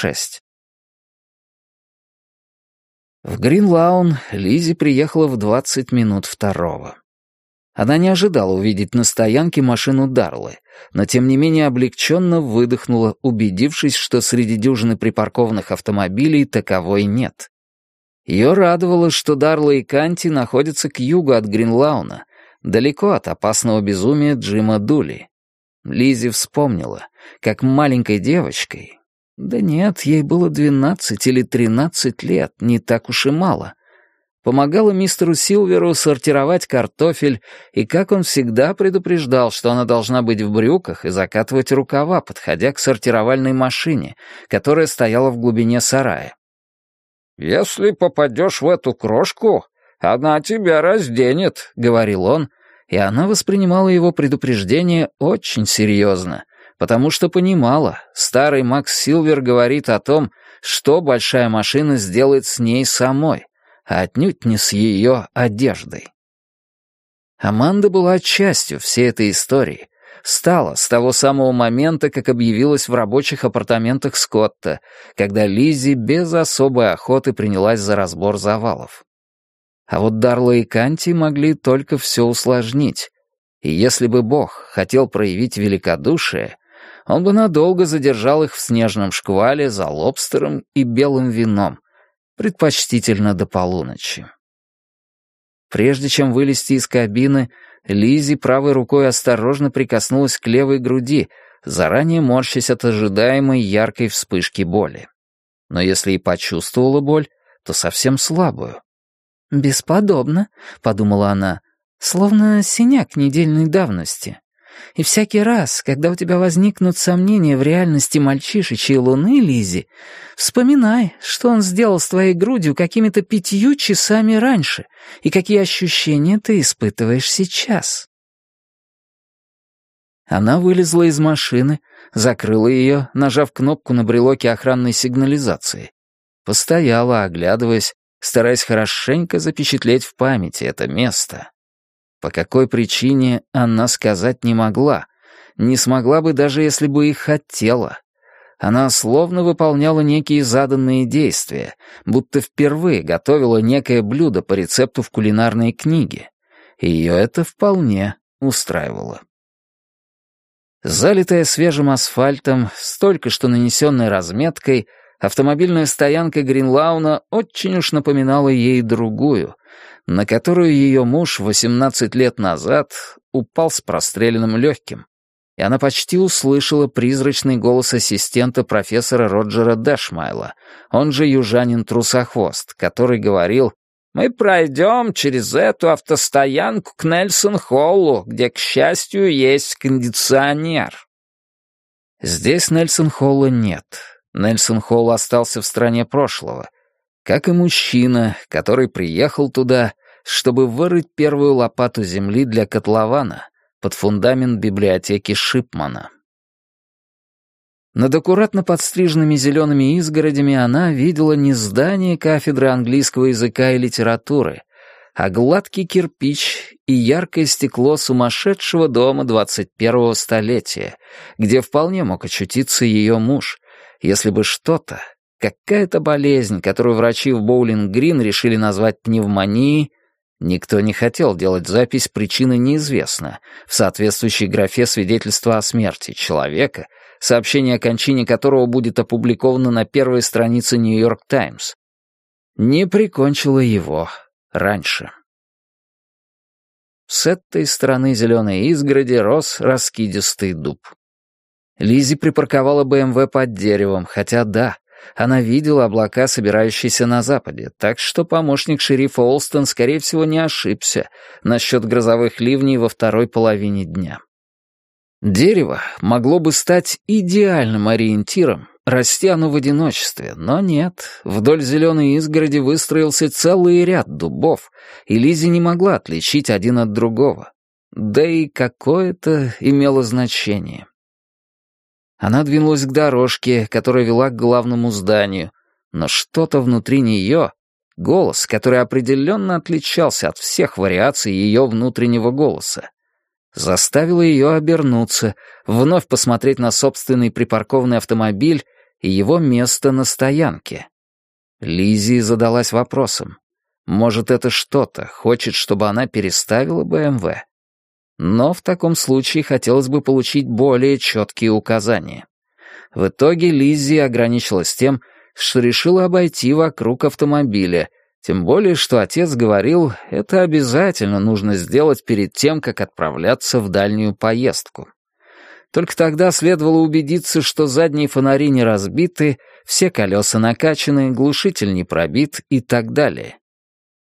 шесть. В Гринлаун Лизи приехала в двадцать минут второго. Она не ожидала увидеть на стоянке машину Дарлы, но тем не менее облегченно выдохнула, убедившись, что среди дюжины припаркованных автомобилей таковой нет. Ее радовало, что Дарла и Канти находятся к югу от Гринлауна, далеко от опасного безумия Джима Дули. Лизи вспомнила, как маленькой девочкой, да нет, ей было двенадцать или тринадцать лет, не так уж и мало, помогала мистеру Силверу сортировать картофель, и, как он всегда предупреждал, что она должна быть в брюках и закатывать рукава, подходя к сортировальной машине, которая стояла в глубине сарая. «Если попадешь в эту крошку, она тебя разденет», — говорил он, и она воспринимала его предупреждение очень серьезно, потому что понимала, старый Макс Силвер говорит о том, что большая машина сделает с ней самой, а отнюдь не с ее одеждой. Аманда была частью всей этой истории, стала с того самого момента, как объявилась в рабочих апартаментах Скотта, когда Лизи без особой охоты принялась за разбор завалов. А вот Дарла и Канти могли только все усложнить, и если бы Бог хотел проявить великодушие, он бы надолго задержал их в снежном шквале за лобстером и белым вином, предпочтительно до полуночи. Прежде чем вылезти из кабины, Лизи правой рукой осторожно прикоснулась к левой груди, заранее морщась от ожидаемой яркой вспышки боли. Но если и почувствовала боль, то совсем слабую. «Бесподобно», — подумала она, — «словно синяк недельной давности. И всякий раз, когда у тебя возникнут сомнения в реальности мальчишечьей луны, Лизи, вспоминай, что он сделал с твоей грудью какими-то пятью часами раньше, и какие ощущения ты испытываешь сейчас. Она вылезла из машины, закрыла ее, нажав кнопку на брелоке охранной сигнализации. Постояла, оглядываясь, стараясь хорошенько запечатлеть в памяти это место. По какой причине она сказать не могла. Не смогла бы даже если бы и хотела. Она словно выполняла некие заданные действия, будто впервые готовила некое блюдо по рецепту в кулинарной книге. Ее это вполне устраивало. Залитая свежим асфальтом, столько что нанесенной разметкой, автомобильная стоянка Гринлауна очень уж напоминала ей другую, на которую ее муж 18 лет назад упал с простреленным легким, и она почти услышала призрачный голос ассистента профессора Роджера Дэшмайла, он же южанин Трусохвост, который говорил «Мы пройдем через эту автостоянку к Нельсон-Холлу, где, к счастью, есть кондиционер». Здесь Нельсон-Холла нет. Нельсон-Холл остался в стране прошлого, как и мужчина, который приехал туда чтобы вырыть первую лопату земли для котлована под фундамент библиотеки Шипмана. Над аккуратно подстриженными зелеными изгородями она видела не здание кафедры английского языка и литературы, а гладкий кирпич и яркое стекло сумасшедшего дома 21-го столетия, где вполне мог очутиться ее муж, если бы что-то, какая-то болезнь, которую врачи в Боулинг-Грин решили назвать пневмонией, Никто не хотел делать запись «Причина неизвестна» в соответствующей графе свидетельства о смерти человека, сообщение о кончине которого будет опубликовано на первой странице «Нью-Йорк Таймс». Не прикончила его раньше. С этой стороны зеленой изгороди рос раскидистый дуб. Лизи припарковала БМВ под деревом, хотя да, она видела облака, собирающиеся на западе, так что помощник шерифа Олстон, скорее всего, не ошибся насчет грозовых ливней во второй половине дня. Дерево могло бы стать идеальным ориентиром, расти оно в одиночестве, но нет, вдоль зеленой изгороди выстроился целый ряд дубов, и Лизи не могла отличить один от другого. Да и какое-то имело значение. Она двинулась к дорожке, которая вела к главному зданию, но что-то внутри нее, голос, который определенно отличался от всех вариаций ее внутреннего голоса, заставило ее обернуться, вновь посмотреть на собственный припаркованный автомобиль и его место на стоянке. Лизи задалась вопросом. Может, это что-то хочет, чтобы она переставила БМВ? Но в таком случае хотелось бы получить более четкие указания. В итоге Лиззи ограничилась тем, что решила обойти вокруг автомобиля, тем более, что отец говорил, это обязательно нужно сделать перед тем, как отправляться в дальнюю поездку. Только тогда следовало убедиться, что задние фонари не разбиты, все колеса накачаны, глушитель не пробит и так далее.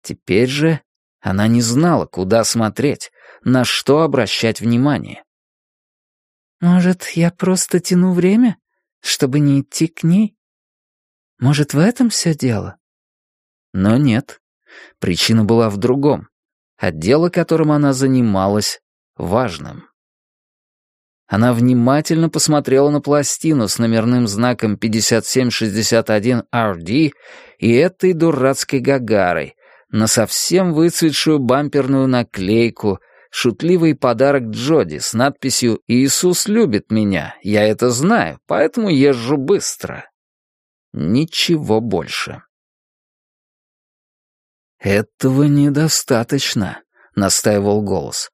Теперь же она не знала, куда смотреть, на что обращать внимание. «Может, я просто тяну время, чтобы не идти к ней? Может, в этом все дело?» Но нет. Причина была в другом. Отдело, которым она занималась, важным. Она внимательно посмотрела на пластину с номерным знаком 5761RD и этой дурацкой гагарой, на совсем выцветшую бамперную наклейку, шутливый подарок Джоди с надписью «Иисус любит меня, я это знаю, поэтому езжу быстро». Ничего больше. «Этого недостаточно», — настаивал голос.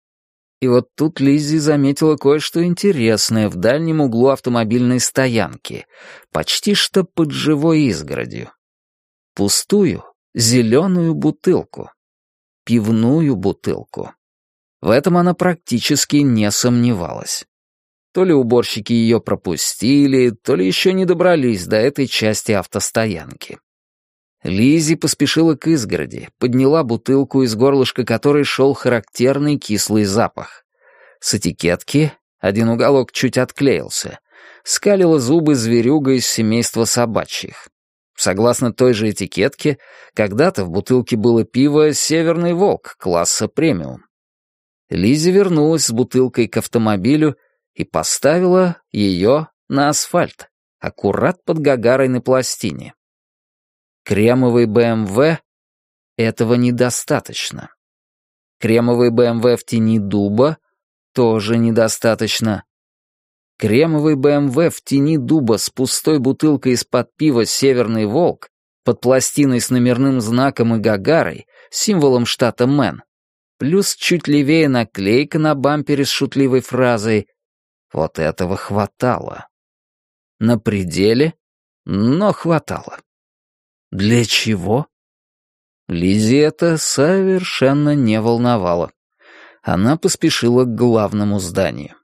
И вот тут Лиззи заметила кое-что интересное в дальнем углу автомобильной стоянки, почти что под живой изгородью. Пустую, зеленую бутылку. Пивную бутылку. В этом она практически не сомневалась. То ли уборщики ее пропустили, то ли еще не добрались до этой части автостоянки. Лизи поспешила к изгороди, подняла бутылку, из горлышка которой шел характерный кислый запах. С этикетки один уголок чуть отклеился. Скалила зубы зверюга из семейства собачьих. Согласно той же этикетке, когда-то в бутылке было пиво «Северный волк» класса премиум. Лизи вернулась с бутылкой к автомобилю и поставила ее на асфальт, аккурат под гагарой на пластине. Кремовый БМВ — этого недостаточно. Кремовый БМВ в тени дуба — тоже недостаточно. Кремовый БМВ в тени дуба с пустой бутылкой из-под пива «Северный волк» под пластиной с номерным знаком и гагарой, символом штата Мэн, плюс чуть левее наклейка на бампере с шутливой фразой «Вот этого хватало». На пределе, но хватало. Для чего? Лизи это совершенно не волновало. Она поспешила к главному зданию.